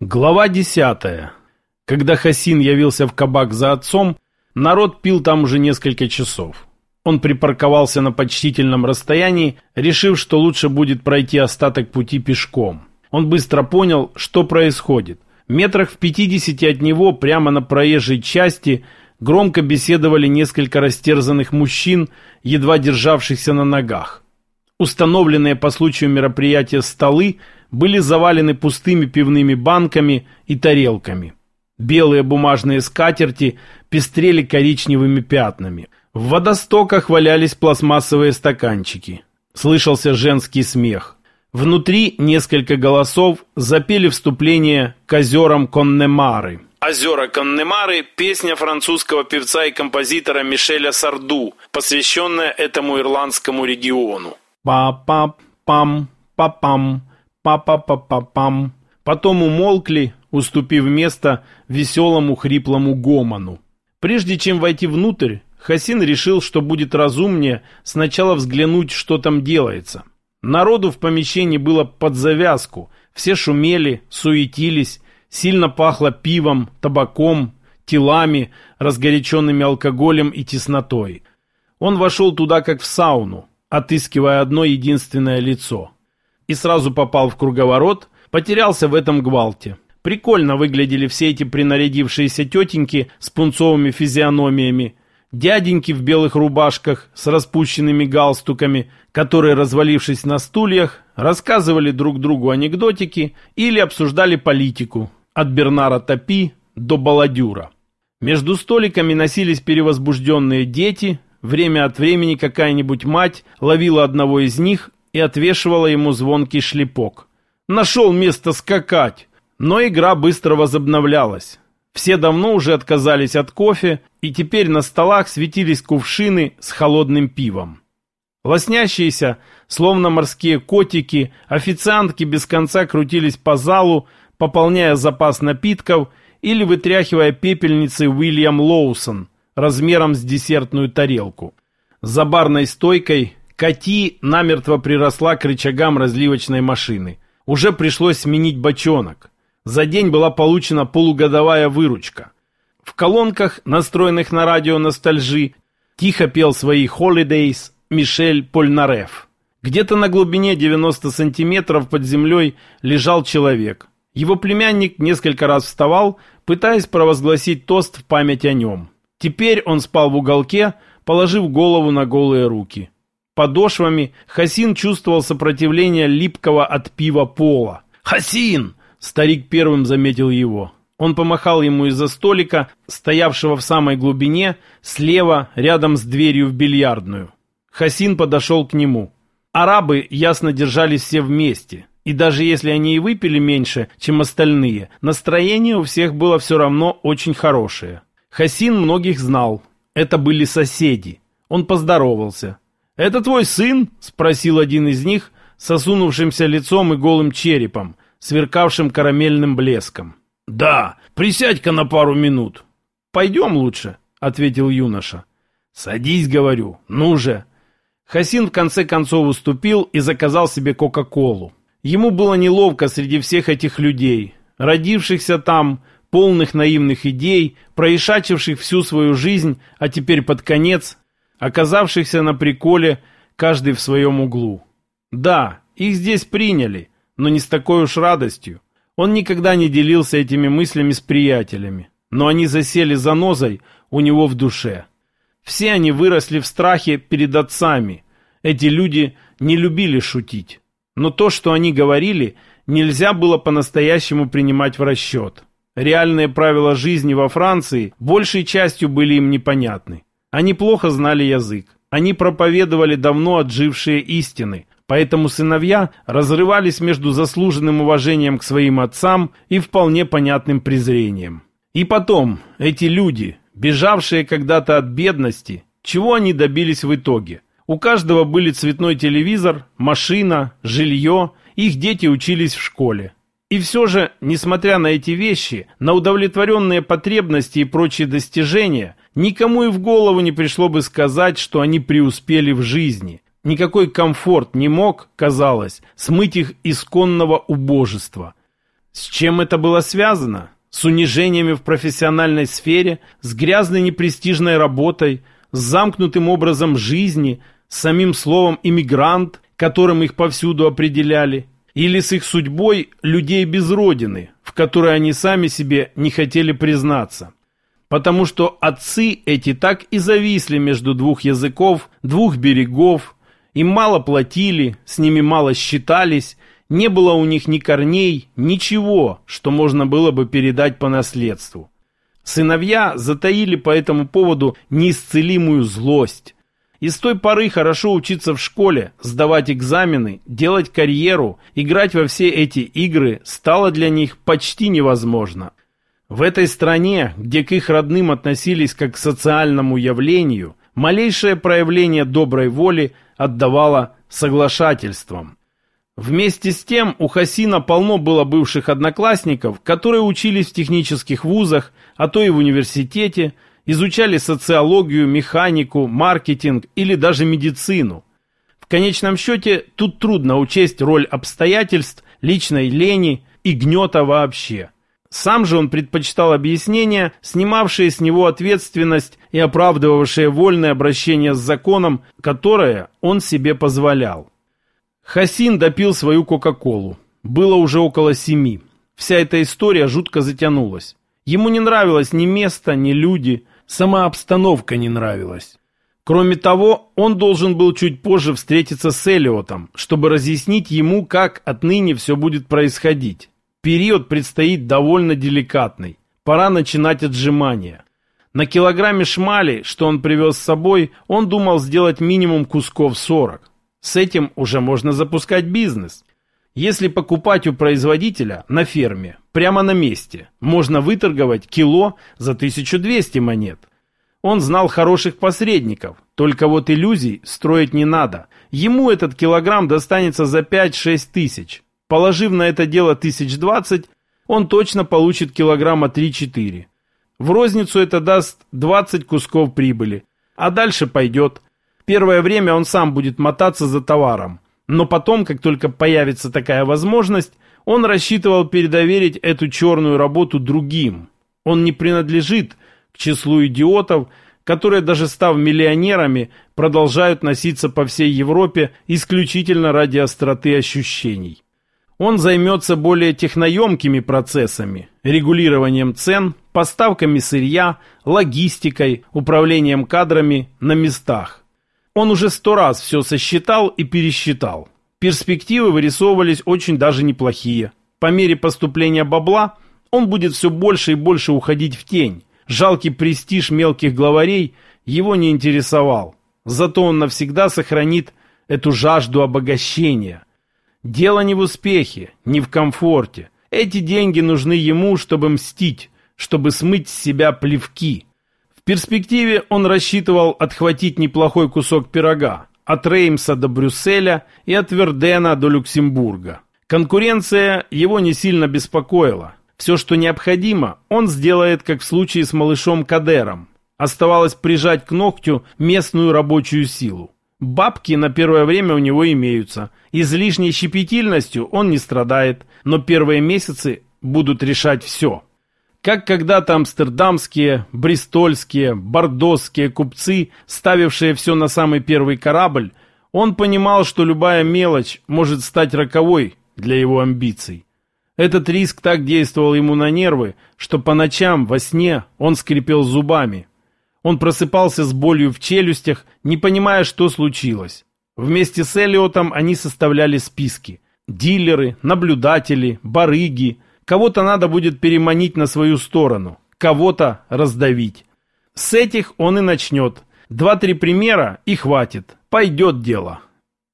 Глава десятая. Когда Хасин явился в кабак за отцом, народ пил там уже несколько часов. Он припарковался на почтительном расстоянии, решив, что лучше будет пройти остаток пути пешком. Он быстро понял, что происходит. Метрах в пятидесяти от него, прямо на проезжей части, громко беседовали несколько растерзанных мужчин, едва державшихся на ногах. Установленные по случаю мероприятия столы были завалены пустыми пивными банками и тарелками. Белые бумажные скатерти пестрели коричневыми пятнами. В водостоках валялись пластмассовые стаканчики. Слышался женский смех. Внутри несколько голосов запели вступление к озерам Коннемары. «Озера Коннемары» – песня французского певца и композитора Мишеля Сарду, посвященная этому ирландскому региону. Па-па-пам, па-пам, па-па-па-па-пам. Потом умолкли, уступив место веселому хриплому гомону. Прежде чем войти внутрь, Хасин решил, что будет разумнее сначала взглянуть, что там делается. Народу в помещении было под завязку, все шумели, суетились, сильно пахло пивом, табаком, телами, разгоряченными алкоголем и теснотой. Он вошел туда как в сауну, отыскивая одно единственное лицо. И сразу попал в круговорот, потерялся в этом гвалте. Прикольно выглядели все эти принарядившиеся тетеньки с пунцовыми физиономиями, дяденьки в белых рубашках с распущенными галстуками, которые, развалившись на стульях, рассказывали друг другу анекдотики или обсуждали политику, от Бернара Топи до Баладюра. Между столиками носились перевозбужденные дети, Время от времени какая-нибудь мать ловила одного из них и отвешивала ему звонкий шлепок. Нашел место скакать. Но игра быстро возобновлялась. Все давно уже отказались от кофе, и теперь на столах светились кувшины с холодным пивом. Лоснящиеся, словно морские котики, официантки без конца крутились по залу, пополняя запас напитков или вытряхивая пепельницы Уильям Лоусон – размером с десертную тарелку. За барной стойкой Кати намертво приросла к рычагам разливочной машины. Уже пришлось сменить бочонок. За день была получена полугодовая выручка. В колонках, настроенных на радио ностальжи, тихо пел свои «Holidays» Мишель Польнареф. Где-то на глубине 90 сантиметров под землей лежал человек. Его племянник несколько раз вставал, пытаясь провозгласить тост в память о нем. Теперь он спал в уголке, положив голову на голые руки. Подошвами Хасин чувствовал сопротивление липкого от пива пола. «Хасин!» — старик первым заметил его. Он помахал ему из-за столика, стоявшего в самой глубине, слева, рядом с дверью в бильярдную. Хасин подошел к нему. Арабы ясно держались все вместе. И даже если они и выпили меньше, чем остальные, настроение у всех было все равно очень хорошее. Хасин многих знал. Это были соседи. Он поздоровался. «Это твой сын?» — спросил один из них с осунувшимся лицом и голым черепом, сверкавшим карамельным блеском. «Да, присядь-ка на пару минут». «Пойдем лучше», — ответил юноша. «Садись, говорю, ну же». Хасин в конце концов уступил и заказал себе Кока-Колу. Ему было неловко среди всех этих людей, родившихся там, полных наивных идей, проишачивших всю свою жизнь, а теперь под конец, оказавшихся на приколе, каждый в своем углу. Да, их здесь приняли, но не с такой уж радостью. Он никогда не делился этими мыслями с приятелями, но они засели за нозой у него в душе. Все они выросли в страхе перед отцами. Эти люди не любили шутить. Но то, что они говорили, нельзя было по-настоящему принимать в расчет. Реальные правила жизни во Франции большей частью были им непонятны. Они плохо знали язык. Они проповедовали давно отжившие истины, поэтому сыновья разрывались между заслуженным уважением к своим отцам и вполне понятным презрением. И потом, эти люди, бежавшие когда-то от бедности, чего они добились в итоге? У каждого были цветной телевизор, машина, жилье, их дети учились в школе. И все же, несмотря на эти вещи, на удовлетворенные потребности и прочие достижения, никому и в голову не пришло бы сказать, что они преуспели в жизни. Никакой комфорт не мог, казалось, смыть их исконного убожества. С чем это было связано? С унижениями в профессиональной сфере, с грязной непрестижной работой, с замкнутым образом жизни, с самим словом «иммигрант», которым их повсюду определяли, или с их судьбой людей без родины, в которой они сами себе не хотели признаться. Потому что отцы эти так и зависли между двух языков, двух берегов, им мало платили, с ними мало считались, не было у них ни корней, ничего, что можно было бы передать по наследству. Сыновья затаили по этому поводу неисцелимую злость. И с той поры хорошо учиться в школе, сдавать экзамены, делать карьеру, играть во все эти игры стало для них почти невозможно. В этой стране, где к их родным относились как к социальному явлению, малейшее проявление доброй воли отдавало соглашательством. Вместе с тем у Хасина полно было бывших одноклассников, которые учились в технических вузах, а то и в университете, изучали социологию, механику, маркетинг или даже медицину. В конечном счете тут трудно учесть роль обстоятельств, личной лени и гнета вообще. Сам же он предпочитал объяснения, снимавшие с него ответственность и оправдывавшие вольное обращение с законом, которое он себе позволял. Хасин допил свою Кока-Колу. Было уже около семи. Вся эта история жутко затянулась. Ему не нравилось ни место, ни люди, сама обстановка не нравилась. Кроме того, он должен был чуть позже встретиться с Элиотом, чтобы разъяснить ему, как отныне все будет происходить. Период предстоит довольно деликатный. Пора начинать отжимания. На килограмме шмали, что он привез с собой, он думал сделать минимум кусков 40. С этим уже можно запускать бизнес. Если покупать у производителя на ферме, прямо на месте, можно выторговать кило за 1200 монет. Он знал хороших посредников, только вот иллюзий строить не надо. Ему этот килограмм достанется за 5-6 тысяч. Положив на это дело 1020, он точно получит килограмма 3-4. В розницу это даст 20 кусков прибыли. А дальше пойдет. Первое время он сам будет мотаться за товаром. Но потом, как только появится такая возможность, он рассчитывал передоверить эту черную работу другим. Он не принадлежит к числу идиотов, которые даже став миллионерами, продолжают носиться по всей Европе исключительно ради остроты ощущений. Он займется более техноемкими процессами, регулированием цен, поставками сырья, логистикой, управлением кадрами на местах. Он уже сто раз все сосчитал и пересчитал. Перспективы вырисовывались очень даже неплохие. По мере поступления бабла он будет все больше и больше уходить в тень. Жалкий престиж мелких главарей его не интересовал. Зато он навсегда сохранит эту жажду обогащения. Дело не в успехе, не в комфорте. Эти деньги нужны ему, чтобы мстить, чтобы смыть с себя плевки перспективе он рассчитывал отхватить неплохой кусок пирога от Реймса до Брюсселя и от Вердена до Люксембурга. Конкуренция его не сильно беспокоила. Все, что необходимо, он сделает, как в случае с малышом Кадером. Оставалось прижать к ногтю местную рабочую силу. Бабки на первое время у него имеются. Излишней щепетильностью он не страдает, но первые месяцы будут решать все. Как когда-то амстердамские, бристольские, бордосские купцы, ставившие все на самый первый корабль, он понимал, что любая мелочь может стать роковой для его амбиций. Этот риск так действовал ему на нервы, что по ночам во сне он скрипел зубами. Он просыпался с болью в челюстях, не понимая, что случилось. Вместе с Элиотом они составляли списки. Дилеры, наблюдатели, барыги, Кого-то надо будет переманить на свою сторону, кого-то раздавить. С этих он и начнет. Два-три примера и хватит. Пойдет дело.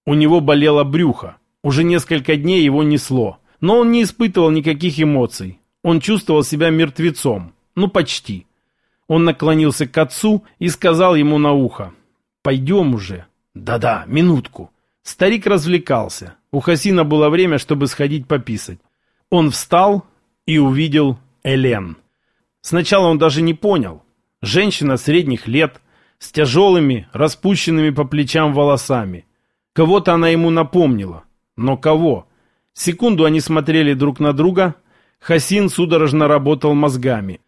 У него болело брюхо. Уже несколько дней его несло. Но он не испытывал никаких эмоций. Он чувствовал себя мертвецом. Ну, почти. Он наклонился к отцу и сказал ему на ухо. «Пойдем уже». «Да-да, минутку». Старик развлекался. У Хасина было время, чтобы сходить пописать. Он встал и увидел Элен. Сначала он даже не понял. Женщина средних лет, с тяжелыми, распущенными по плечам волосами. Кого-то она ему напомнила. Но кого? Секунду они смотрели друг на друга. Хасин судорожно работал мозгами.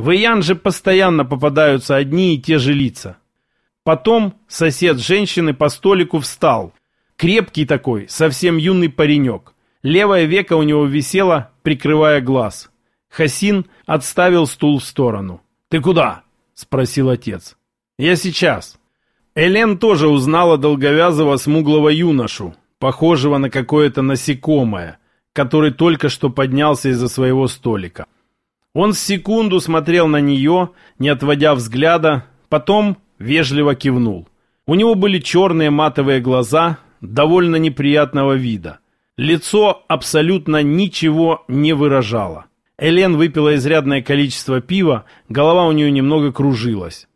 В Иян же постоянно попадаются одни и те же лица. Потом сосед женщины по столику встал. Крепкий такой, совсем юный паренек. Левое веко у него висело, прикрывая глаз. Хасин отставил стул в сторону. «Ты куда?» — спросил отец. «Я сейчас». Элен тоже узнала долговязого смуглого юношу, похожего на какое-то насекомое, который только что поднялся из-за своего столика. Он секунду смотрел на нее, не отводя взгляда, потом вежливо кивнул. У него были черные матовые глаза, довольно неприятного вида. Лицо абсолютно ничего не выражало. Элен выпила изрядное количество пива, голова у нее немного кружилась.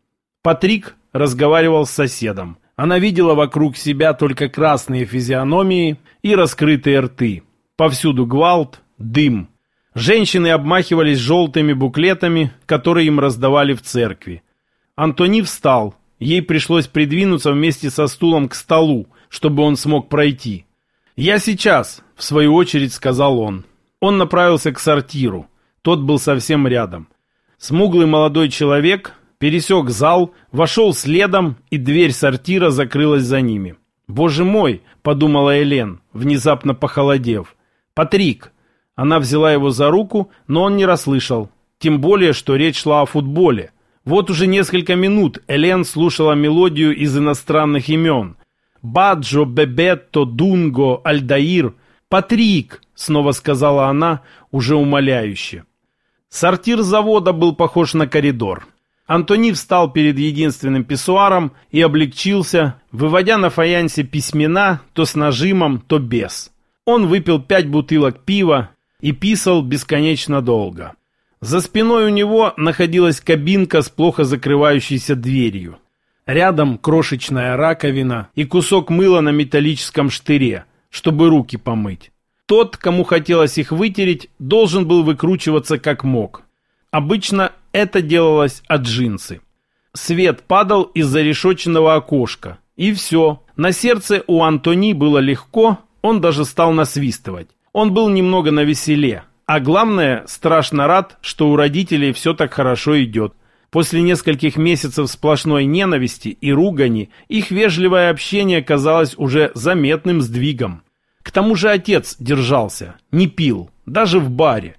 Патрик разговаривал с соседом. Она видела вокруг себя только красные физиономии и раскрытые рты. Повсюду гвалт, дым. Женщины обмахивались желтыми буклетами, которые им раздавали в церкви. Антони встал. Ей пришлось придвинуться вместе со стулом к столу, чтобы он смог пройти. «Я сейчас», — в свою очередь сказал он. Он направился к сортиру. Тот был совсем рядом. Смуглый молодой человек пересек зал, вошел следом, и дверь сортира закрылась за ними. «Боже мой!» — подумала Элен, внезапно похолодев. «Патрик!» Она взяла его за руку, но он не расслышал. Тем более, что речь шла о футболе. Вот уже несколько минут Элен слушала мелодию из иностранных имен. «Баджо, Бебетто, Дунго, Альдаир». «Патрик!» — снова сказала она, уже умоляюще. Сортир завода был похож на коридор. Антони встал перед единственным писсуаром и облегчился, выводя на фаянсе письмена то с нажимом, то без. Он выпил пять бутылок пива и писал бесконечно долго. За спиной у него находилась кабинка с плохо закрывающейся дверью. Рядом крошечная раковина и кусок мыла на металлическом штыре, чтобы руки помыть. Тот, кому хотелось их вытереть, должен был выкручиваться как мог. Обычно это делалось от джинсы. Свет падал из зарешоченного окошка. И все. На сердце у Антони было легко, он даже стал насвистывать. Он был немного навеселе. А главное, страшно рад, что у родителей все так хорошо идет. После нескольких месяцев сплошной ненависти и ругани, их вежливое общение казалось уже заметным сдвигом. К тому же отец держался, не пил, даже в баре.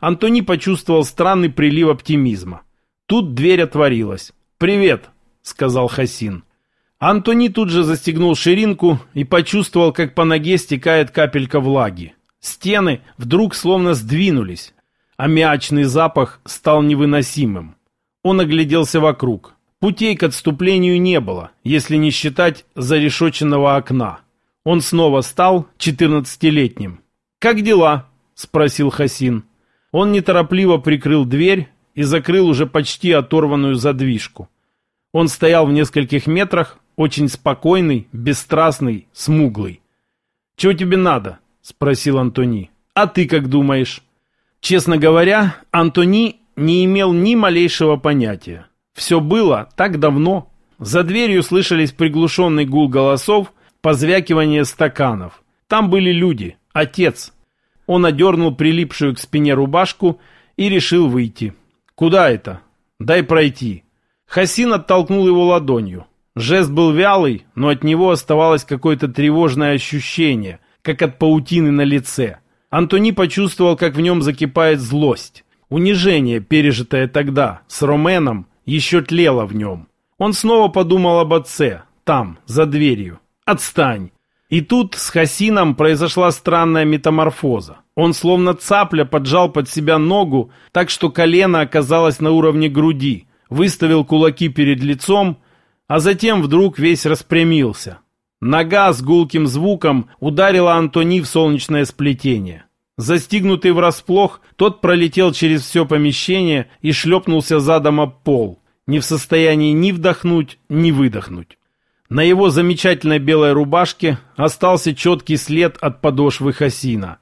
Антони почувствовал странный прилив оптимизма. Тут дверь отворилась. «Привет», — сказал Хасин. Антони тут же застегнул ширинку и почувствовал, как по ноге стекает капелька влаги. Стены вдруг словно сдвинулись. Аммиачный запах стал невыносимым. Он огляделся вокруг. Путей к отступлению не было, если не считать зарешоченного окна. Он снова стал четырнадцатилетним. «Как дела?» — спросил Хасин. Он неторопливо прикрыл дверь и закрыл уже почти оторванную задвижку. Он стоял в нескольких метрах, очень спокойный, бесстрастный, смуглый. «Чего тебе надо?» — спросил Антони. «А ты как думаешь?» Честно говоря, Антони не имел ни малейшего понятия. Все было так давно. За дверью слышались приглушенный гул голосов, позвякивание стаканов. Там были люди, отец. Он одернул прилипшую к спине рубашку и решил выйти. «Куда это?» «Дай пройти». Хасин оттолкнул его ладонью. Жест был вялый, но от него оставалось какое-то тревожное ощущение, как от паутины на лице. Антони почувствовал, как в нем закипает злость. Унижение, пережитое тогда, с Роменом, еще тлело в нем. Он снова подумал об отце, там, за дверью. Отстань!» И тут с Хасином произошла странная метаморфоза. Он словно цапля поджал под себя ногу, так что колено оказалось на уровне груди, выставил кулаки перед лицом, а затем вдруг весь распрямился. Нога с гулким звуком ударила Антони в солнечное сплетение. Застигнутый врасплох, тот пролетел через все помещение и шлепнулся задом об пол, не в состоянии ни вдохнуть, ни выдохнуть. На его замечательной белой рубашке остался четкий след от подошвы Хасина.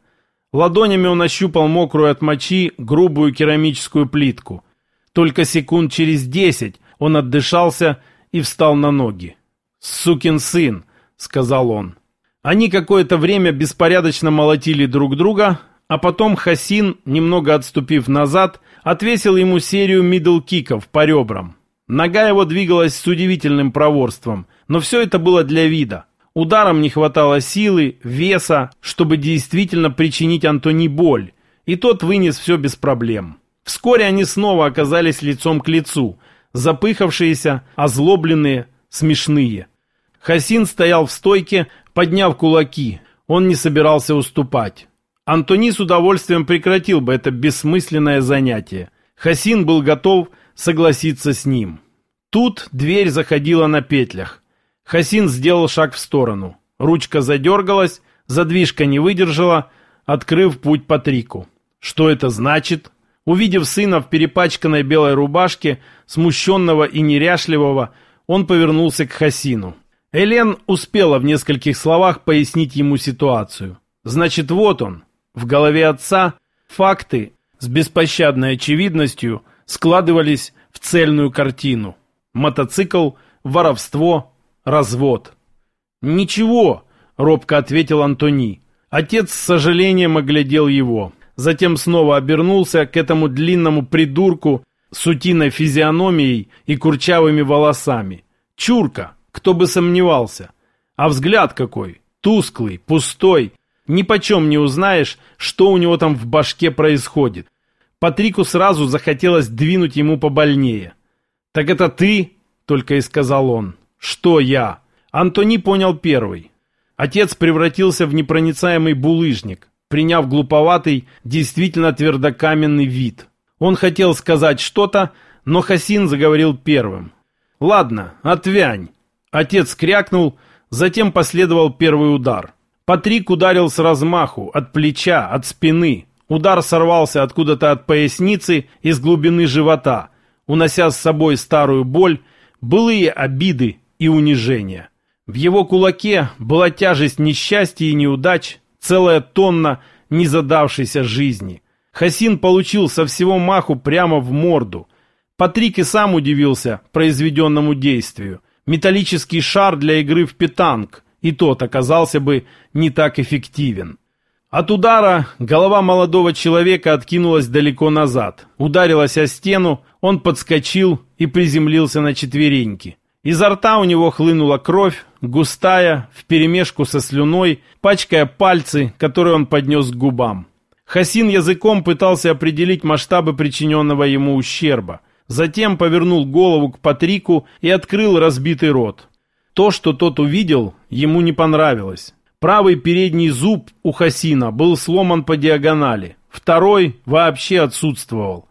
Ладонями он ощупал мокрую от мочи грубую керамическую плитку. Только секунд через десять он отдышался и встал на ноги. «Сукин сын!» — сказал он. Они какое-то время беспорядочно молотили друг друга, а потом Хасин, немного отступив назад, отвесил ему серию мидл-киков по ребрам. Нога его двигалась с удивительным проворством, но все это было для вида. Ударам не хватало силы, веса, чтобы действительно причинить Антони боль, и тот вынес все без проблем. Вскоре они снова оказались лицом к лицу, запыхавшиеся, озлобленные, смешные. Хасин стоял в стойке, подняв кулаки. Он не собирался уступать. Антони с удовольствием прекратил бы это бессмысленное занятие. Хасин был готов согласиться с ним. Тут дверь заходила на петлях. Хасин сделал шаг в сторону. Ручка задергалась, задвижка не выдержала, открыв путь Патрику. Что это значит? Увидев сына в перепачканной белой рубашке, смущенного и неряшливого, он повернулся к Хасину. Элен успела в нескольких словах пояснить ему ситуацию. Значит, вот он. В голове отца факты с беспощадной очевидностью складывались в цельную картину. Мотоцикл, воровство, развод. «Ничего», — робко ответил Антони. Отец с сожалением оглядел его. Затем снова обернулся к этому длинному придурку с утиной физиономией и курчавыми волосами. Чурка, кто бы сомневался. А взгляд какой, тусклый, пустой. Ни почем не узнаешь, что у него там в башке происходит. Патрику сразу захотелось двинуть ему побольнее. «Так это ты?» — только и сказал он. «Что я?» Антони понял первый. Отец превратился в непроницаемый булыжник, приняв глуповатый, действительно твердокаменный вид. Он хотел сказать что-то, но Хасин заговорил первым. «Ладно, отвянь!» Отец крякнул, затем последовал первый удар. Патрик ударил с размаху, от плеча, от спины. Удар сорвался откуда-то от поясницы, из глубины живота – унося с собой старую боль, былые обиды и унижения. В его кулаке была тяжесть несчастья и неудач, целая тонна незадавшейся жизни. Хасин получил со всего маху прямо в морду. Патрик и сам удивился произведенному действию. Металлический шар для игры в питанг, и тот оказался бы не так эффективен. От удара голова молодого человека откинулась далеко назад, ударилась о стену, он подскочил и приземлился на четвереньки. Изо рта у него хлынула кровь, густая, вперемешку со слюной, пачкая пальцы, которые он поднес к губам. Хасин языком пытался определить масштабы причиненного ему ущерба. Затем повернул голову к Патрику и открыл разбитый рот. То, что тот увидел, ему не понравилось. Правый передний зуб у Хасина был сломан по диагонали, второй вообще отсутствовал.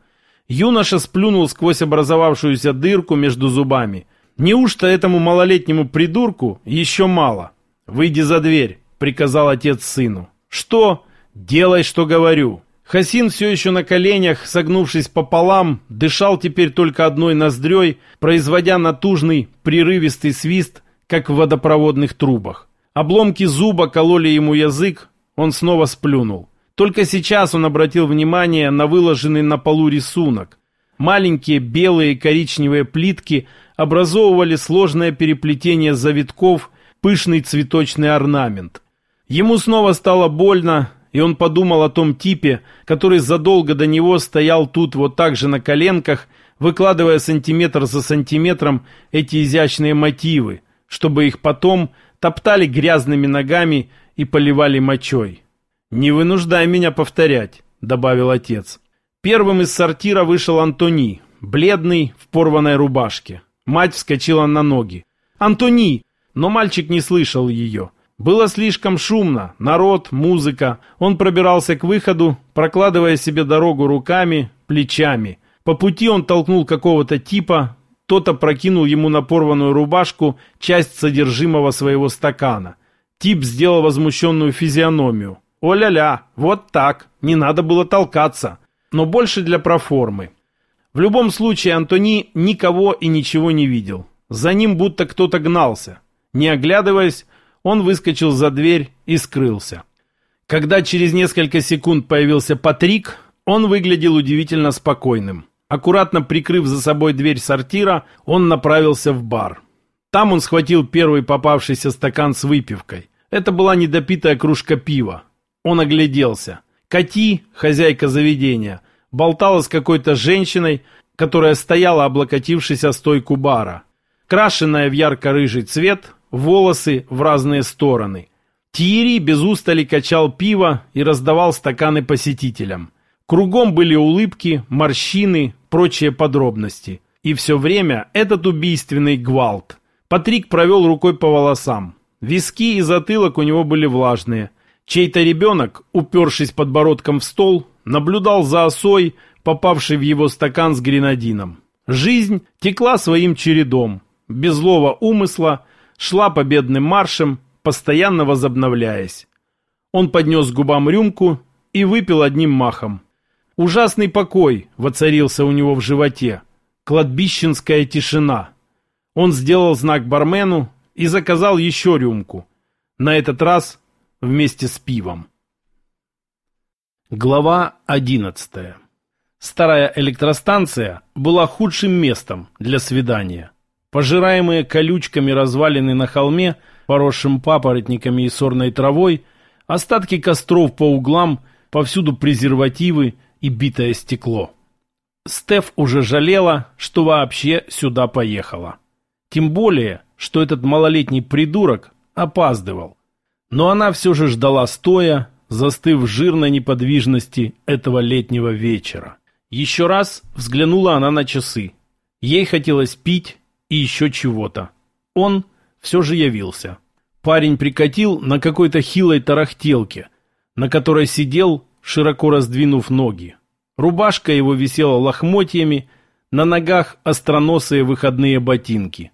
Юноша сплюнул сквозь образовавшуюся дырку между зубами. Неужто этому малолетнему придурку еще мало? «Выйди за дверь», — приказал отец сыну. «Что? Делай, что говорю». Хасин все еще на коленях, согнувшись пополам, дышал теперь только одной ноздрёй, производя натужный, прерывистый свист, как в водопроводных трубах. Обломки зуба кололи ему язык, он снова сплюнул. Только сейчас он обратил внимание на выложенный на полу рисунок. Маленькие белые и коричневые плитки образовывали сложное переплетение завитков, пышный цветочный орнамент. Ему снова стало больно, и он подумал о том типе, который задолго до него стоял тут вот так же на коленках, выкладывая сантиметр за сантиметром эти изящные мотивы, чтобы их потом топтали грязными ногами и поливали мочой. «Не вынуждай меня повторять», — добавил отец. Первым из сортира вышел Антони, бледный, в порванной рубашке. Мать вскочила на ноги. «Антони!» Но мальчик не слышал ее. Было слишком шумно, народ, музыка. Он пробирался к выходу, прокладывая себе дорогу руками, плечами. По пути он толкнул какого-то типа, тот опрокинул ему на порванную рубашку часть содержимого своего стакана. Тип сделал возмущенную физиономию. О-ля-ля, вот так, не надо было толкаться. Но больше для проформы. В любом случае Антони никого и ничего не видел. За ним будто кто-то гнался. Не оглядываясь, он выскочил за дверь и скрылся. Когда через несколько секунд появился Патрик, он выглядел удивительно спокойным. Аккуратно прикрыв за собой дверь сортира, он направился в бар. Там он схватил первый попавшийся стакан с выпивкой. Это была недопитая кружка пива. Он огляделся. Кати, хозяйка заведения, болтала с какой-то женщиной, которая стояла, облокотившись о стойку бара. Крашенная в ярко-рыжий цвет, волосы в разные стороны. Тиери без устали качал пиво и раздавал стаканы посетителям. Кругом были улыбки, морщины, прочие подробности. И все время этот убийственный гвалт. Патрик провел рукой по волосам. Виски и затылок у него были влажные. Чей-то ребенок, упершись подбородком в стол, наблюдал за осой, попавшей в его стакан с гренадином. Жизнь текла своим чередом, без злого умысла, шла победным маршем, постоянно возобновляясь. Он поднес губам рюмку и выпил одним махом. Ужасный покой воцарился у него в животе. Кладбищенская тишина. Он сделал знак бармену и заказал еще рюмку. На этот раз вместе с пивом. Глава 11. Старая электростанция была худшим местом для свидания. Пожираемые колючками развалины на холме, поросшим папоротниками и сорной травой, остатки костров по углам, повсюду презервативы и битое стекло. Стеф уже жалела, что вообще сюда поехала. Тем более, что этот малолетний придурок опаздывал. Но она все же ждала стоя, застыв в жирной неподвижности этого летнего вечера. Еще раз взглянула она на часы. Ей хотелось пить и еще чего-то. Он все же явился. Парень прикатил на какой-то хилой тарахтелке, на которой сидел, широко раздвинув ноги. Рубашка его висела лохмотьями, на ногах остроносые выходные ботинки.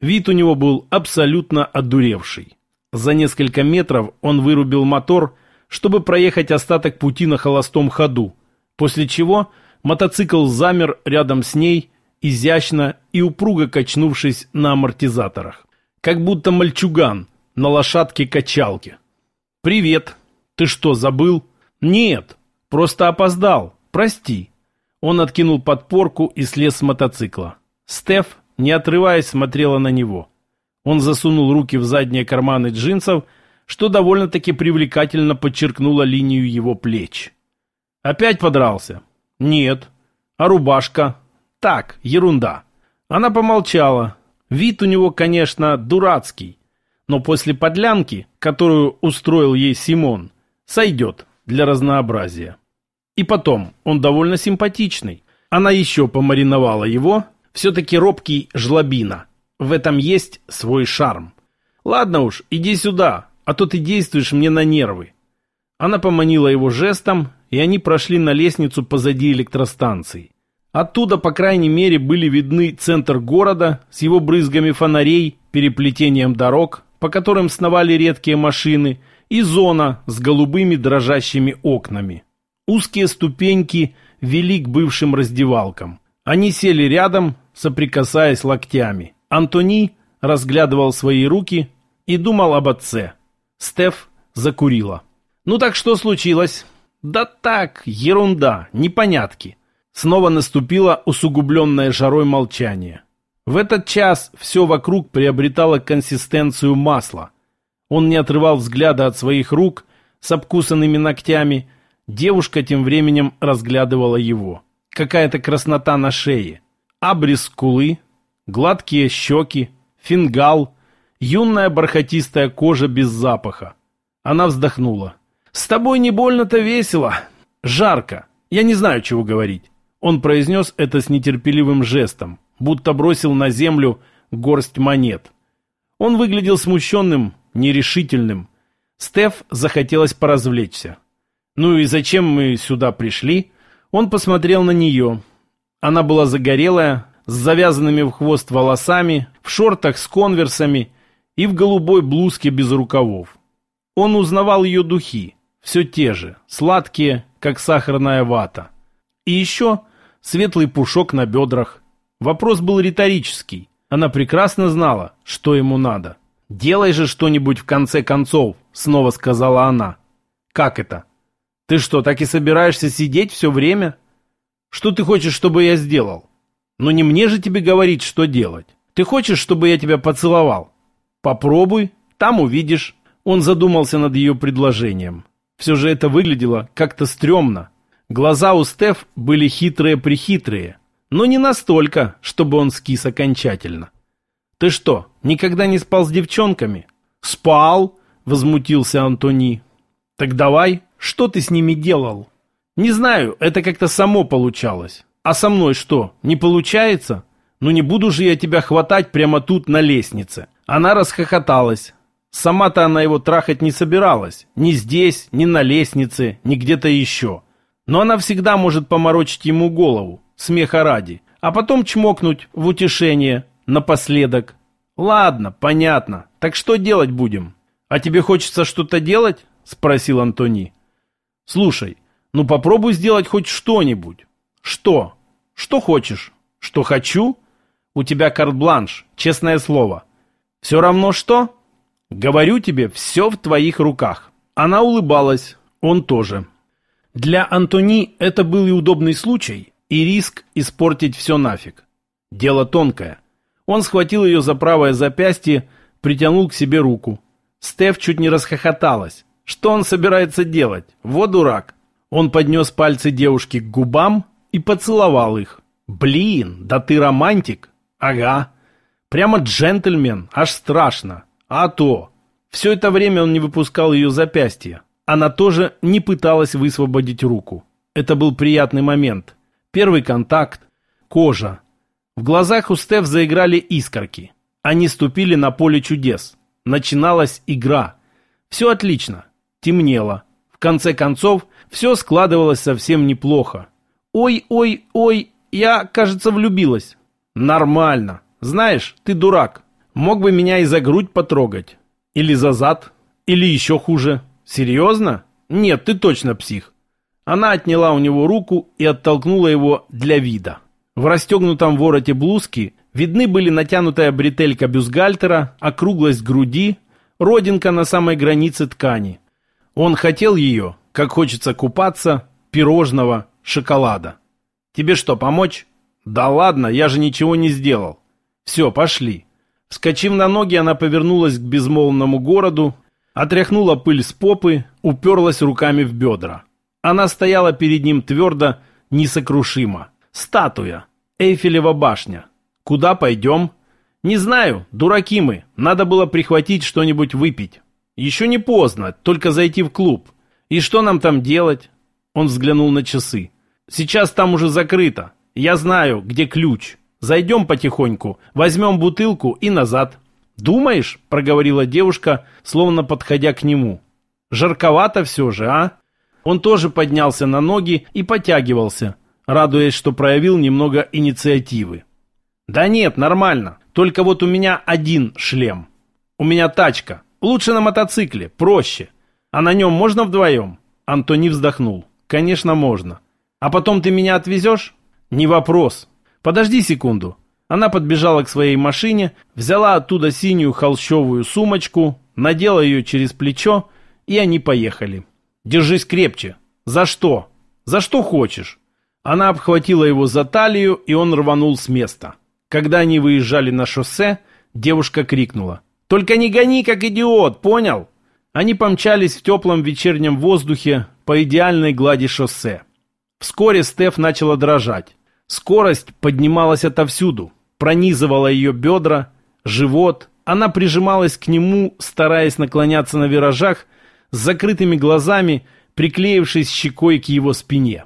Вид у него был абсолютно одуревший. За несколько метров он вырубил мотор, чтобы проехать остаток пути на холостом ходу, после чего мотоцикл замер рядом с ней, изящно и упруго качнувшись на амортизаторах. Как будто мальчуган на лошадке-качалке. «Привет! Ты что, забыл?» «Нет, просто опоздал. Прости». Он откинул подпорку и слез с мотоцикла. Стеф, не отрываясь, смотрела на него. Он засунул руки в задние карманы джинсов, что довольно-таки привлекательно подчеркнуло линию его плеч. «Опять подрался?» «Нет». «А рубашка?» «Так, ерунда». Она помолчала. Вид у него, конечно, дурацкий, но после подлянки, которую устроил ей Симон, сойдет для разнообразия. И потом, он довольно симпатичный. Она еще помариновала его, все-таки робкий жлобина. В этом есть свой шарм. Ладно уж, иди сюда, а то ты действуешь мне на нервы. Она поманила его жестом, и они прошли на лестницу позади электростанции. Оттуда, по крайней мере, были видны центр города с его брызгами фонарей, переплетением дорог, по которым сновали редкие машины, и зона с голубыми дрожащими окнами. Узкие ступеньки вели к бывшим раздевалкам. Они сели рядом, соприкасаясь локтями. Антони разглядывал свои руки и думал об отце. Стеф закурила. «Ну так что случилось?» «Да так, ерунда, непонятки». Снова наступило усугубленное жарой молчание. В этот час все вокруг приобретало консистенцию масла. Он не отрывал взгляда от своих рук с обкусанными ногтями. Девушка тем временем разглядывала его. Какая-то краснота на шее. Абрис скулы, Гладкие щеки, фингал, юная бархатистая кожа без запаха. Она вздохнула. «С тобой не больно-то весело. Жарко. Я не знаю, чего говорить». Он произнес это с нетерпеливым жестом, будто бросил на землю горсть монет. Он выглядел смущенным, нерешительным. Стеф захотелось поразвлечься. «Ну и зачем мы сюда пришли?» Он посмотрел на нее. Она была загорелая, с завязанными в хвост волосами, в шортах с конверсами и в голубой блузке без рукавов. Он узнавал ее духи, все те же, сладкие, как сахарная вата. И еще светлый пушок на бедрах. Вопрос был риторический. Она прекрасно знала, что ему надо. «Делай же что-нибудь в конце концов», — снова сказала она. «Как это? Ты что, так и собираешься сидеть все время? Что ты хочешь, чтобы я сделал?» Но не мне же тебе говорить, что делать. Ты хочешь, чтобы я тебя поцеловал? Попробуй, там увидишь. Он задумался над ее предложением. Все же это выглядело как-то стрёмно. Глаза у Стеф были хитрые-прихитрые, но не настолько, чтобы он скис окончательно. «Ты что, никогда не спал с девчонками?» «Спал», — возмутился Антони. «Так давай, что ты с ними делал?» «Не знаю, это как-то само получалось. А со мной что, не получается? Ну не буду же я тебя хватать прямо тут на лестнице». Она расхохоталась. Сама-то она его трахать не собиралась. Ни здесь, ни на лестнице, ни где-то еще. Но она всегда может поморочить ему голову, смеха ради, а потом чмокнуть в утешение, напоследок. Ладно, понятно. Так что делать будем? А тебе хочется что-то делать? Спросил Антони. Слушай, ну попробуй сделать хоть что-нибудь. Что? Что хочешь? Что хочу? У тебя карт-бланш, честное слово. Все равно что? Говорю тебе, все в твоих руках. Она улыбалась, он тоже. Для Антони это был и удобный случай, и риск испортить все нафиг. Дело тонкое. Он схватил ее за правое запястье, притянул к себе руку. Стеф чуть не расхохоталась. Что он собирается делать? Вот дурак. Он поднес пальцы девушки к губам и поцеловал их. Блин, да ты романтик. Ага. Прямо джентльмен, аж страшно. А то. Все это время он не выпускал ее запястья. Она тоже не пыталась высвободить руку. Это был приятный момент. Первый контакт. Кожа. В глазах у Стеф заиграли искорки. Они ступили на поле чудес. Начиналась игра. Все отлично. Темнело. В конце концов, все складывалось совсем неплохо. «Ой, ой, ой, я, кажется, влюбилась». «Нормально. Знаешь, ты дурак. Мог бы меня и за грудь потрогать. Или за зад. Или еще хуже. Серьезно? Нет, ты точно псих. Она отняла у него руку и оттолкнула его для вида. В расстегнутом вороте блузки видны были натянутая бретелька бюстгальтера, округлость груди, родинка на самой границе ткани. Он хотел ее, как хочется купаться, пирожного, шоколада. «Тебе что, помочь?» «Да ладно, я же ничего не сделал». «Все, пошли». Вскочив на ноги, она повернулась к безмолвному городу, отряхнула пыль с попы, уперлась руками в бедра. Она стояла перед ним твердо, несокрушимо. Статуя. Эйфелева башня. Куда пойдем? Не знаю, дураки мы. Надо было прихватить что-нибудь выпить. Еще не поздно, только зайти в клуб. И что нам там делать? Он взглянул на часы. Сейчас там уже закрыто. Я знаю, где ключ. Зайдем потихоньку, возьмем бутылку и назад. «Думаешь?» — проговорила девушка, словно подходя к нему. «Жарковато все же, а?» Он тоже поднялся на ноги и потягивался, радуясь, что проявил немного инициативы. «Да нет, нормально. Только вот у меня один шлем. У меня тачка. Лучше на мотоцикле, проще. А на нем можно вдвоем?» Антони вздохнул. «Конечно, можно. А потом ты меня отвезешь?» «Не вопрос. «Подожди секунду». Она подбежала к своей машине, взяла оттуда синюю холщовую сумочку, надела ее через плечо, и они поехали. «Держись крепче». «За что?» «За что хочешь?» Она обхватила его за талию, и он рванул с места. Когда они выезжали на шоссе, девушка крикнула. «Только не гони, как идиот, понял?» Они помчались в теплом вечернем воздухе по идеальной глади шоссе. Вскоре Стеф начала дрожать. Скорость поднималась отовсюду, пронизывала ее бедра, живот. Она прижималась к нему, стараясь наклоняться на виражах, с закрытыми глазами, приклеившись щекой к его спине.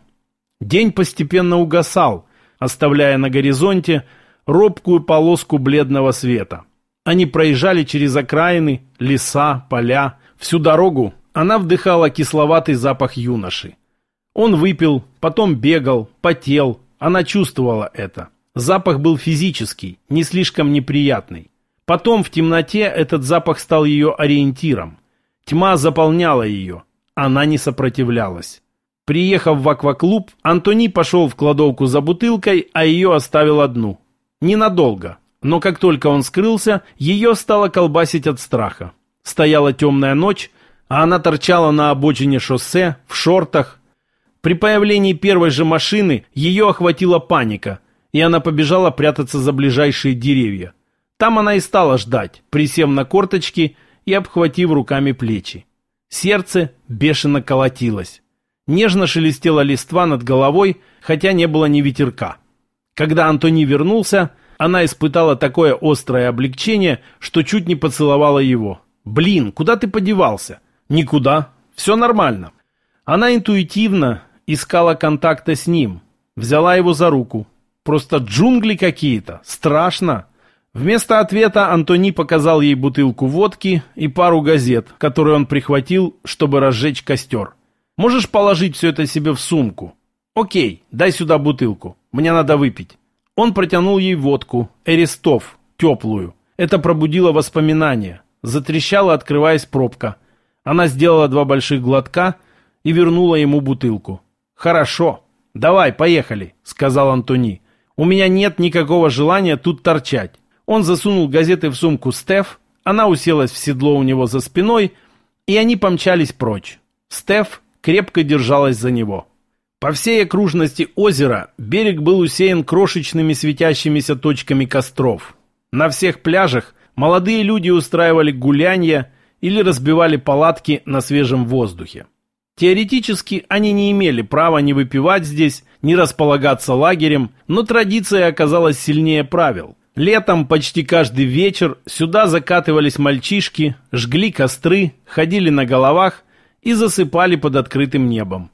День постепенно угасал, оставляя на горизонте робкую полоску бледного света. Они проезжали через окраины, леса, поля. Всю дорогу она вдыхала кисловатый запах юноши. Он выпил, потом бегал, потел, она чувствовала это. Запах был физический, не слишком неприятный. Потом в темноте этот запах стал ее ориентиром. Тьма заполняла ее. Она не сопротивлялась. Приехав в акваклуб, Антони пошел в кладовку за бутылкой, а ее оставил одну. Ненадолго. Но как только он скрылся, ее стало колбасить от страха. Стояла темная ночь, а она торчала на обочине шоссе, в шортах, при появлении первой же машины ее охватила паника, и она побежала прятаться за ближайшие деревья. Там она и стала ждать, присев на корточки и обхватив руками плечи. Сердце бешено колотилось. Нежно шелестела листва над головой, хотя не было ни ветерка. Когда Антони вернулся, она испытала такое острое облегчение, что чуть не поцеловала его. «Блин, куда ты подевался?» «Никуда. Все нормально». Она интуитивно искала контакта с ним. Взяла его за руку. Просто джунгли какие-то. Страшно. Вместо ответа Антони показал ей бутылку водки и пару газет, которые он прихватил, чтобы разжечь костер. «Можешь положить все это себе в сумку?» «Окей, дай сюда бутылку. Мне надо выпить». Он протянул ей водку, Эристов, теплую. Это пробудило воспоминания. Затрещала, открываясь пробка. Она сделала два больших глотка и вернула ему бутылку. «Хорошо. Давай, поехали», — сказал Антони. «У меня нет никакого желания тут торчать». Он засунул газеты в сумку Стеф, она уселась в седло у него за спиной, и они помчались прочь. Стеф крепко держалась за него. По всей окружности озера берег был усеян крошечными светящимися точками костров. На всех пляжах молодые люди устраивали гулянья или разбивали палатки на свежем воздухе. Теоретически они не имели права ни выпивать здесь, ни располагаться лагерем, но традиция оказалась сильнее правил. Летом почти каждый вечер сюда закатывались мальчишки, жгли костры, ходили на головах и засыпали под открытым небом.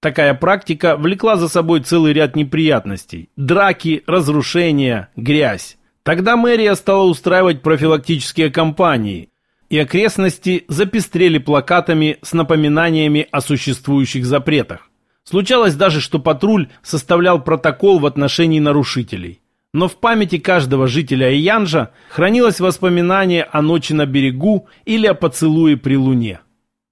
Такая практика влекла за собой целый ряд неприятностей. Драки, разрушения, грязь. Тогда мэрия стала устраивать профилактические кампании, и окрестности запестрели плакатами с напоминаниями о существующих запретах. Случалось даже, что патруль составлял протокол в отношении нарушителей. Но в памяти каждого жителя Иянжа хранилось воспоминание о ночи на берегу или о поцелуе при луне.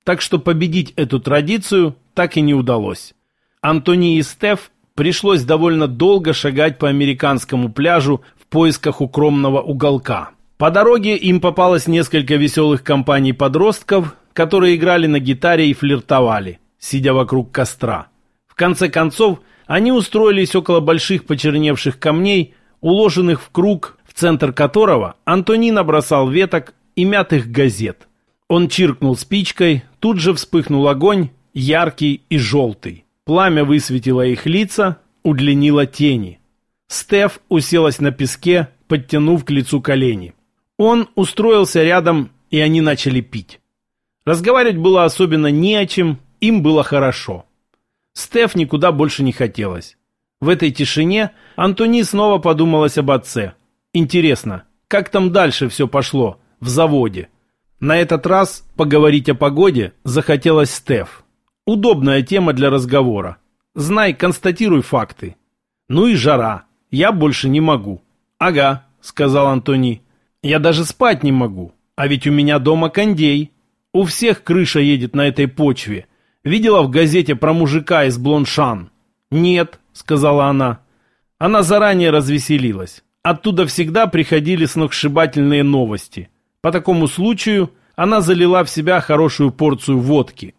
Так что победить эту традицию так и не удалось. Антони и Стеф пришлось довольно долго шагать по американскому пляжу в поисках укромного уголка. По дороге им попалось несколько веселых компаний подростков, которые играли на гитаре и флиртовали, сидя вокруг костра. В конце концов, они устроились около больших почерневших камней, уложенных в круг, в центр которого Антони набросал веток и мятых газет. Он чиркнул спичкой, тут же вспыхнул огонь, яркий и желтый. Пламя высветило их лица, удлинило тени. Стеф уселась на песке, подтянув к лицу колени. Он устроился рядом, и они начали пить. Разговаривать было особенно не о чем, им было хорошо. Стеф никуда больше не хотелось. В этой тишине Антони снова подумалась об отце. Интересно, как там дальше все пошло, в заводе? На этот раз поговорить о погоде захотелось Стеф. Удобная тема для разговора. Знай, констатируй факты. Ну и жара. Я больше не могу. Ага, сказал Антони. Я даже спать не могу. А ведь у меня дома кондей. У всех крыша едет на этой почве. Видела в газете про мужика из Блоншан? Нет, сказала она. Она заранее развеселилась. Оттуда всегда приходили сногсшибательные новости. По такому случаю она залила в себя хорошую порцию водки.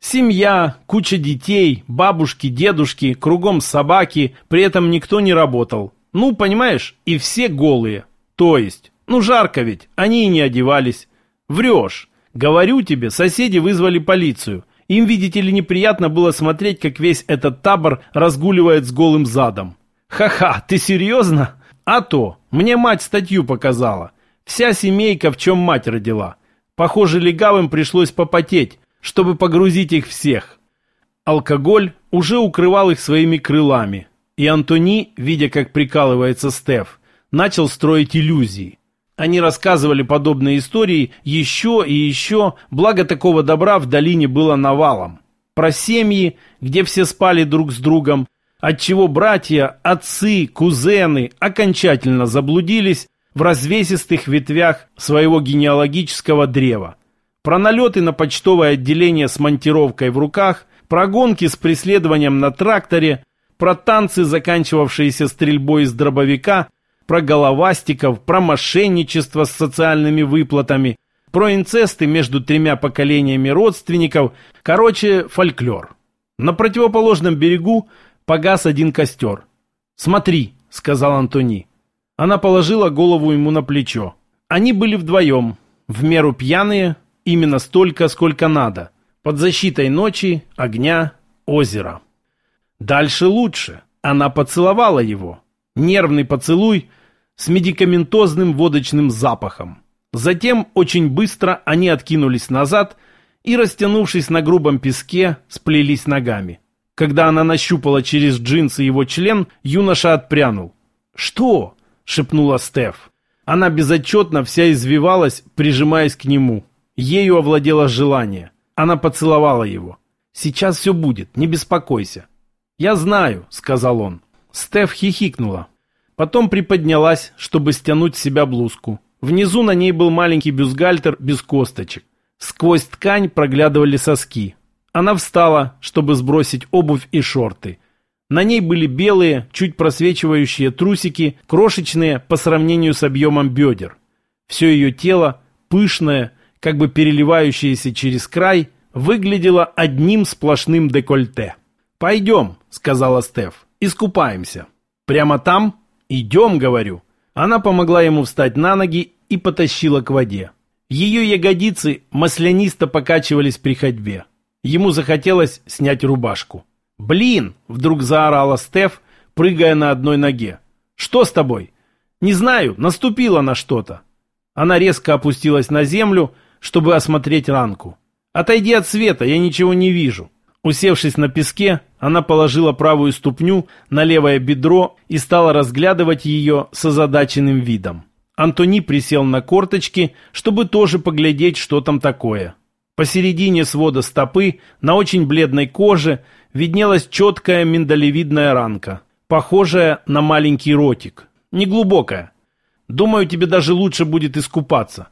Семья, куча детей, бабушки, дедушки, кругом собаки, при этом никто не работал. Ну, понимаешь, и все голые. То есть, ну жарко ведь, они и не одевались. Врешь. Говорю тебе, соседи вызвали полицию. Им, видите ли, неприятно было смотреть, как весь этот табор разгуливает с голым задом. Ха-ха, ты серьезно? А то, мне мать статью показала. Вся семейка в чем мать родила. Похоже, легавым пришлось попотеть, чтобы погрузить их всех. Алкоголь уже укрывал их своими крылами, и Антони, видя, как прикалывается Стеф, начал строить иллюзии. Они рассказывали подобные истории еще и еще, благо такого добра в долине было навалом. Про семьи, где все спали друг с другом, отчего братья, отцы, кузены окончательно заблудились в развесистых ветвях своего генеалогического древа про налеты на почтовое отделение с монтировкой в руках, про гонки с преследованием на тракторе, про танцы, заканчивавшиеся стрельбой из дробовика, про головастиков, про мошенничество с социальными выплатами, про инцесты между тремя поколениями родственников, короче, фольклор. На противоположном берегу погас один костер. «Смотри», — сказал Антони. Она положила голову ему на плечо. Они были вдвоем, в меру пьяные, именно столько, сколько надо. Под защитой ночи, огня, озера. Дальше лучше. Она поцеловала его. Нервный поцелуй с медикаментозным водочным запахом. Затем очень быстро они откинулись назад и, растянувшись на грубом песке, сплелись ногами. Когда она нащупала через джинсы его член, юноша отпрянул. «Что?» — шепнула Стеф. Она безотчетно вся извивалась, прижимаясь к нему. Ею овладело желание. Она поцеловала его. «Сейчас все будет, не беспокойся». «Я знаю», — сказал он. Стеф хихикнула. Потом приподнялась, чтобы стянуть с себя блузку. Внизу на ней был маленький бюстгальтер без косточек. Сквозь ткань проглядывали соски. Она встала, чтобы сбросить обувь и шорты. На ней были белые, чуть просвечивающие трусики, крошечные по сравнению с объемом бедер. Все ее тело, пышное, как бы переливающееся через край, выглядело одним сплошным декольте. «Пойдем», — сказала Стеф, — «искупаемся». «Прямо там?» «Идем», — говорю. Она помогла ему встать на ноги и потащила к воде. Ее ягодицы маслянисто покачивались при ходьбе. Ему захотелось снять рубашку. «Блин!» — вдруг заорала Стеф, прыгая на одной ноге. «Что с тобой?» «Не знаю, наступила на что-то». Она резко опустилась на землю, чтобы осмотреть ранку. «Отойди от света, я ничего не вижу». Усевшись на песке, она положила правую ступню на левое бедро и стала разглядывать ее с озадаченным видом. Антони присел на корточки, чтобы тоже поглядеть, что там такое. Посередине свода стопы, на очень бледной коже, виднелась четкая миндалевидная ранка, похожая на маленький ротик. Неглубокая. Думаю, тебе даже лучше будет искупаться.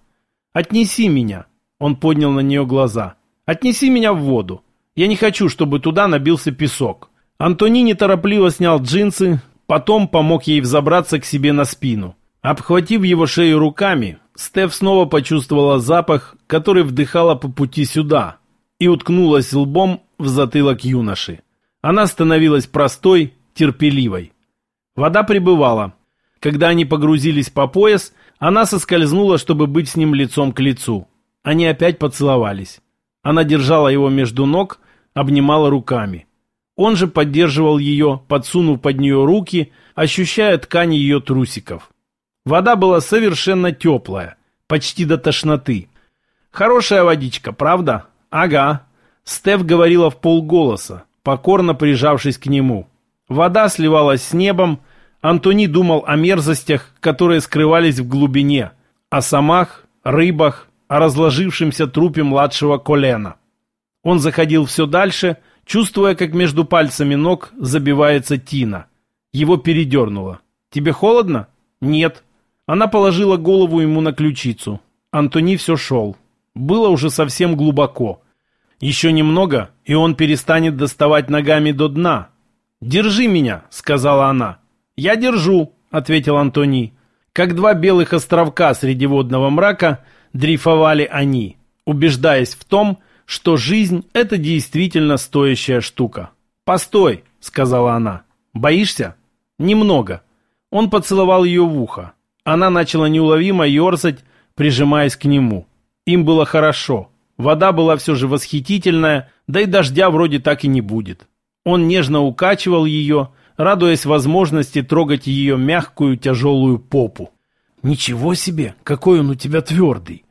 Отнеси меня. Он поднял на нее глаза. Отнеси меня в воду. Я не хочу, чтобы туда набился песок. Антони неторопливо снял джинсы, потом помог ей взобраться к себе на спину. Обхватив его шею руками, Стеф снова почувствовала запах, который вдыхала по пути сюда, и уткнулась лбом в затылок юноши. Она становилась простой, терпеливой. Вода прибывала. Когда они погрузились по пояс, она соскользнула, чтобы быть с ним лицом к лицу. Они опять поцеловались. Она держала его между ног, обнимала руками. Он же поддерживал ее, подсунув под нее руки, ощущая ткань ее трусиков. Вода была совершенно теплая, почти до тошноты. Хорошая водичка, правда? Ага. Стеф говорила в полголоса, покорно прижавшись к нему. Вода сливалась с небом, Антони думал о мерзостях, которые скрывались в глубине, о самах, рыбах, о разложившемся трупе младшего колена. Он заходил все дальше, чувствуя, как между пальцами ног забивается Тина. Его передернуло. «Тебе холодно?» «Нет». Она положила голову ему на ключицу. Антони все шел. Было уже совсем глубоко. Еще немного, и он перестанет доставать ногами до дна. «Держи меня», — сказала она. «Я держу», — ответил Антони. Как два белых островка среди водного мрака — дрейфовали они, убеждаясь в том, что жизнь – это действительно стоящая штука. «Постой», – сказала она. «Боишься?» «Немного». Он поцеловал ее в ухо. Она начала неуловимо ерзать, прижимаясь к нему. Им было хорошо. Вода была все же восхитительная, да и дождя вроде так и не будет. Он нежно укачивал ее, радуясь возможности трогать ее мягкую тяжелую попу. «Ничего себе, какой он у тебя твердый!»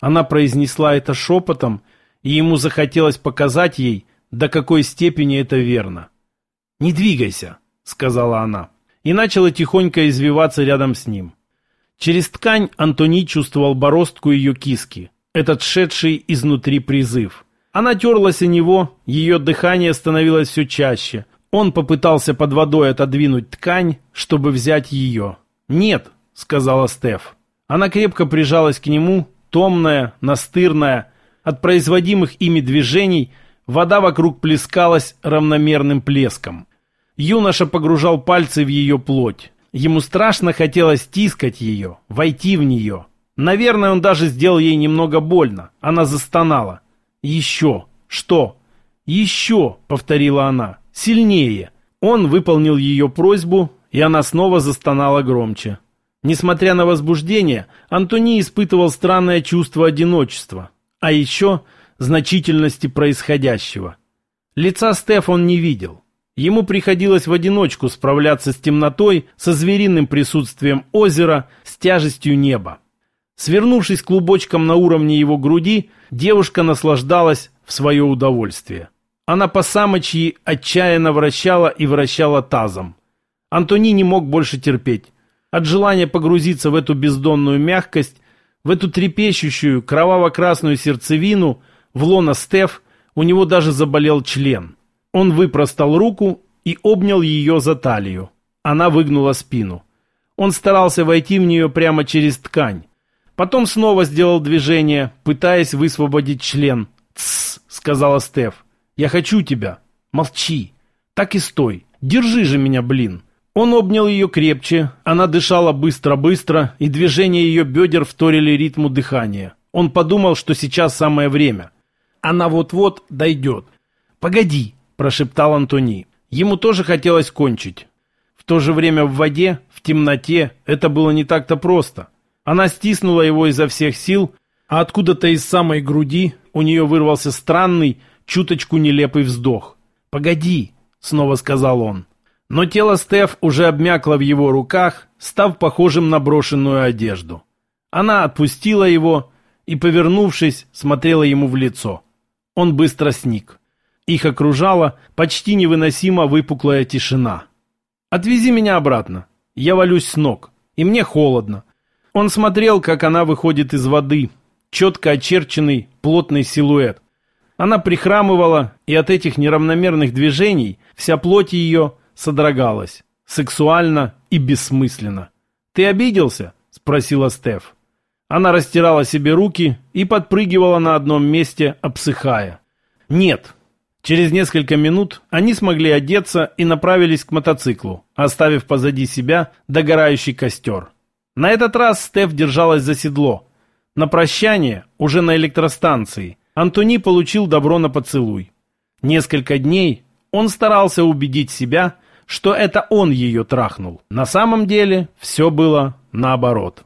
Она произнесла это шепотом, и ему захотелось показать ей, до какой степени это верно. «Не двигайся», — сказала она, и начала тихонько извиваться рядом с ним. Через ткань Антони чувствовал бороздку ее киски, этот шедший изнутри призыв. Она терлась о него, ее дыхание становилось все чаще. Он попытался под водой отодвинуть ткань, чтобы взять ее. «Нет», — сказала Стеф. Она крепко прижалась к нему, томная, настырная. От производимых ими движений вода вокруг плескалась равномерным плеском. Юноша погружал пальцы в ее плоть. Ему страшно хотелось тискать ее, войти в нее. Наверное, он даже сделал ей немного больно. Она застонала. «Еще! Что?» «Еще!» — повторила она. «Сильнее!» Он выполнил ее просьбу, и она снова застонала громче. Несмотря на возбуждение, Антони испытывал странное чувство одиночества. а еще значительности происходящего. Лица Стеф он не видел. Ему приходилось в одиночку справляться с темнотой, со звериным присутствием озера, с тяжестью неба. Свернувшись клубочком на уровне его груди, девушка наслаждалась в свое удовольствие. Она по самочьи отчаянно вращала и вращала тазом. Антони не мог больше терпеть. От желания погрузиться в эту бездонную мягкость, в эту трепещущую кроваво-красную сердцевину, в лона Стеф, у него даже заболел член. Он выпростал руку и обнял ее за талию. Она выгнула спину. Он старался войти в нее прямо через ткань. Потом снова сделал движение, пытаясь высвободить член. «Тссс», — сказала Стеф. «Я хочу тебя. Молчи. Так и стой. Держи же меня, блин». Он обнял ее крепче, она дышала быстро-быстро, и движения ее бедер вторили ритму дыхания. Он подумал, что сейчас самое время. Она вот-вот дойдет. «Погоди», – прошептал Антони. Ему тоже хотелось кончить. В то же время в воде, в темноте, это было не так-то просто. Она стиснула его изо всех сил, а откуда-то из самой груди у нее вырвался странный, чуточку нелепый вздох. «Погоди», — снова сказал он. Но тело Стеф уже обмякло в его руках, став похожим на брошенную одежду. Она отпустила его и, повернувшись, смотрела ему в лицо. Он быстро сник. Их окружала почти невыносимо выпуклая тишина. «Отвези меня обратно. Я валюсь с ног, и мне холодно». Он смотрел, как она выходит из воды, четко очерченный плотный силуэт. Она прихрамывала, и от этих неравномерных движений вся плоть ее – содрогалась. Сексуально и бессмысленно. «Ты обиделся?» – спросила Стеф. Она растирала себе руки и подпрыгивала на одном месте, обсыхая. «Нет». Через несколько минут они смогли одеться и направились к мотоциклу, оставив позади себя догорающий костер. На этот раз Стеф держалась за седло. На прощание, уже на электростанции, Антони получил добро на поцелуй. Несколько дней он старался убедить себя, что это он ее трахнул. На самом деле все было наоборот.